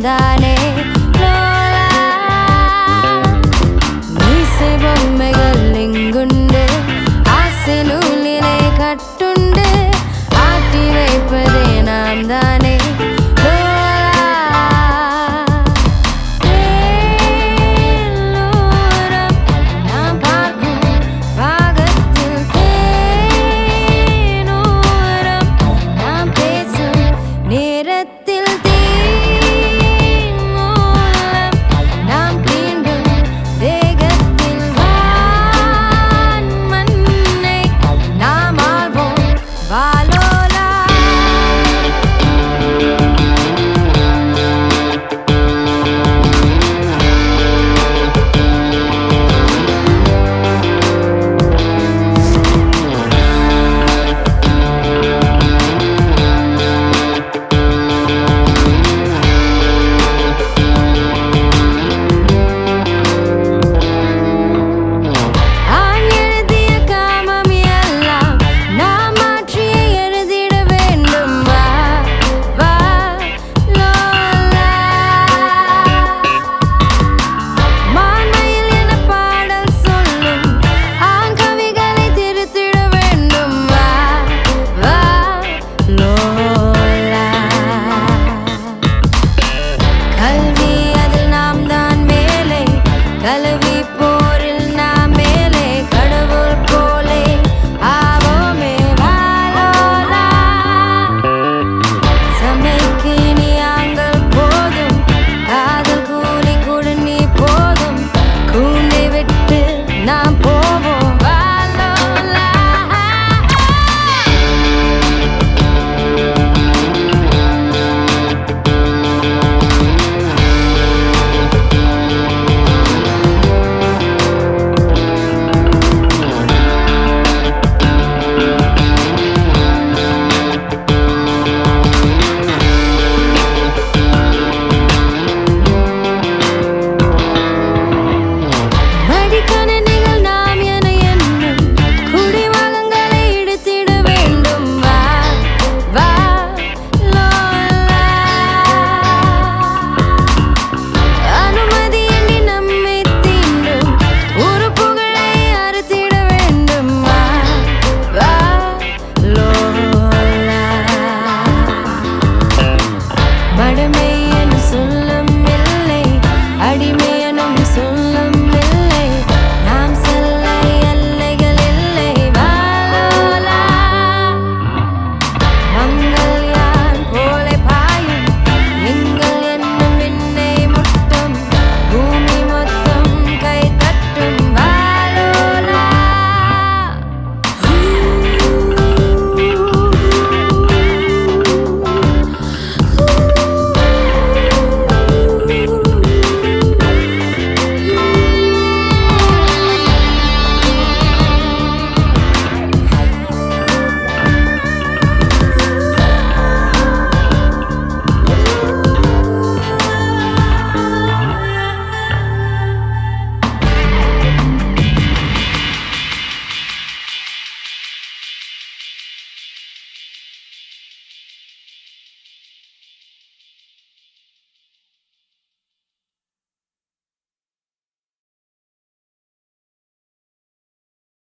I.